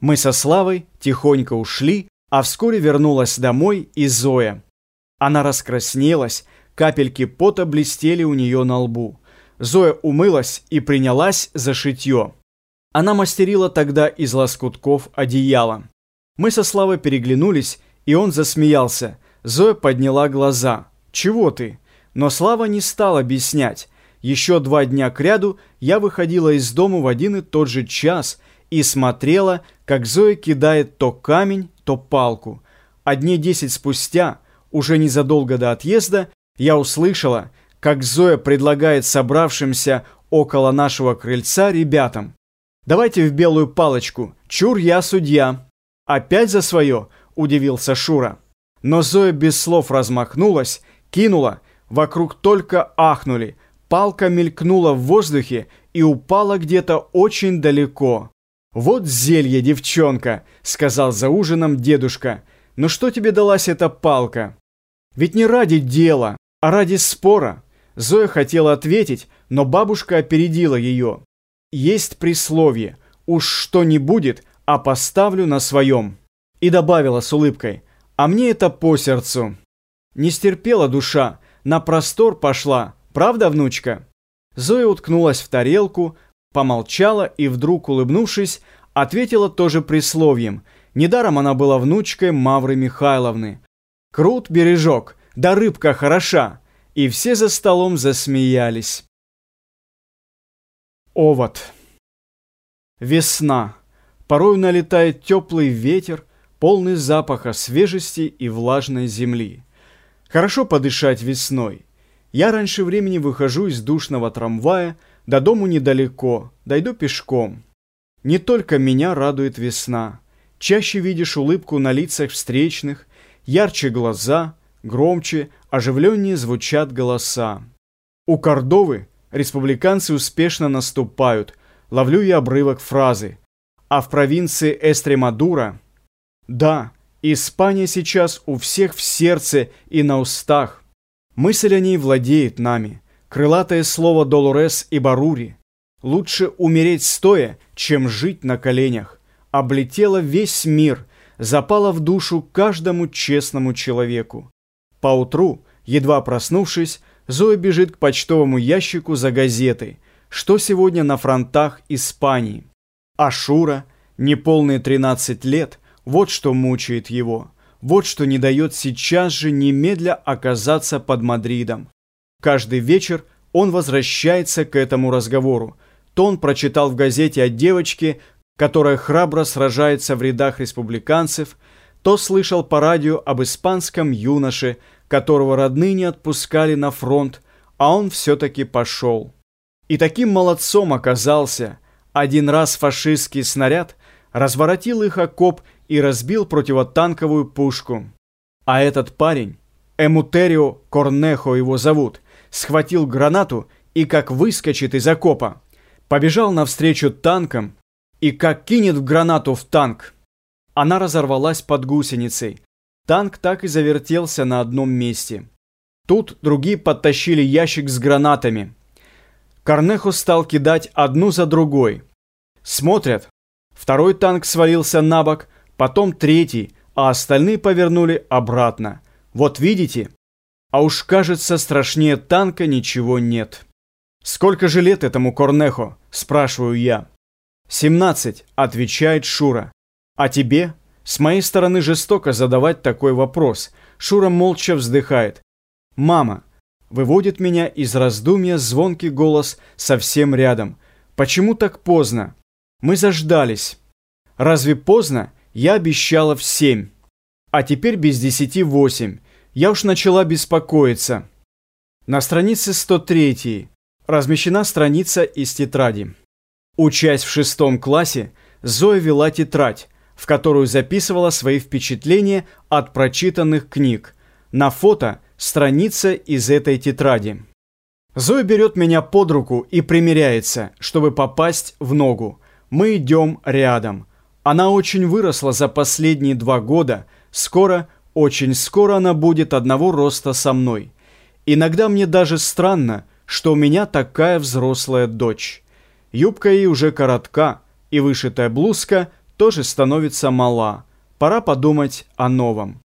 Мы со Славой тихонько ушли, а вскоре вернулась домой и Зоя. Она раскраснелась, капельки пота блестели у нее на лбу. Зоя умылась и принялась за шитье. Она мастерила тогда из лоскутков одеяло. Мы со Славой переглянулись, и он засмеялся. Зоя подняла глаза. «Чего ты?» Но Слава не стал объяснять. Еще два дня кряду я выходила из дома в один и тот же час и смотрела, как Зоя кидает то камень, то палку. А дней десять спустя, уже незадолго до отъезда, я услышала, как Зоя предлагает собравшимся около нашего крыльца ребятам. «Давайте в белую палочку, чур я судья». «Опять за свое?» – удивился Шура. Но Зоя без слов размахнулась, кинула, вокруг только ахнули – Палка мелькнула в воздухе и упала где-то очень далеко. «Вот зелье, девчонка!» — сказал за ужином дедушка. «Ну что тебе далась эта палка?» «Ведь не ради дела, а ради спора». Зоя хотела ответить, но бабушка опередила ее. «Есть присловие. Уж что не будет, а поставлю на своем». И добавила с улыбкой. «А мне это по сердцу». Не стерпела душа, на простор пошла, Правда, внучка?» Зоя уткнулась в тарелку, помолчала и вдруг, улыбнувшись, ответила тоже присловием. Недаром она была внучкой Мавры Михайловны. «Крут бережок, да рыбка хороша!» И все за столом засмеялись. Овод. Весна. Порой налетает теплый ветер, полный запаха свежести и влажной земли. Хорошо подышать весной. Я раньше времени выхожу из душного трамвая, до дому недалеко, дойду пешком. Не только меня радует весна. Чаще видишь улыбку на лицах встречных, ярче глаза, громче, оживленнее звучат голоса. У Кордовы республиканцы успешно наступают, ловлю я обрывок фразы. А в провинции Эстремадура... Да, Испания сейчас у всех в сердце и на устах. Мысль о ней владеет нами. Крылатое слово Долорес и Барури. Лучше умереть стоя, чем жить на коленях. Облетела весь мир, запала в душу каждому честному человеку. Поутру, едва проснувшись, Зоя бежит к почтовому ящику за газетой. Что сегодня на фронтах Испании? А Шура, неполные 13 лет, вот что мучает его – вот что не дает сейчас же немедля оказаться под Мадридом. Каждый вечер он возвращается к этому разговору. То он прочитал в газете о девочке, которая храбро сражается в рядах республиканцев, то слышал по радио об испанском юноше, которого родные не отпускали на фронт, а он все-таки пошел. И таким молодцом оказался. Один раз фашистский снаряд разворотил их окоп и разбил противотанковую пушку. А этот парень, Эмутерио Корнехо его зовут, схватил гранату и как выскочит из окопа, побежал навстречу танкам и как кинет в гранату в танк. Она разорвалась под гусеницей. Танк так и завертелся на одном месте. Тут другие подтащили ящик с гранатами. Корнехо стал кидать одну за другой. Смотрят. Второй танк свалился на бок, потом третий, а остальные повернули обратно. Вот видите? А уж кажется, страшнее танка ничего нет. «Сколько же лет этому Корнехо?» – спрашиваю я. «Семнадцать», – отвечает Шура. «А тебе?» С моей стороны жестоко задавать такой вопрос. Шура молча вздыхает. «Мама!» Выводит меня из раздумья звонкий голос совсем рядом. «Почему так поздно?» «Мы заждались». «Разве поздно?» Я обещала в семь, а теперь без десяти восемь. Я уж начала беспокоиться. На странице 103 размещена страница из тетради. Учась в шестом классе, Зоя вела тетрадь, в которую записывала свои впечатления от прочитанных книг. На фото страница из этой тетради. Зоя берет меня под руку и примеряется, чтобы попасть в ногу. Мы идем рядом. Она очень выросла за последние два года. Скоро, очень скоро она будет одного роста со мной. Иногда мне даже странно, что у меня такая взрослая дочь. Юбка ей уже коротка, и вышитая блузка тоже становится мала. Пора подумать о новом.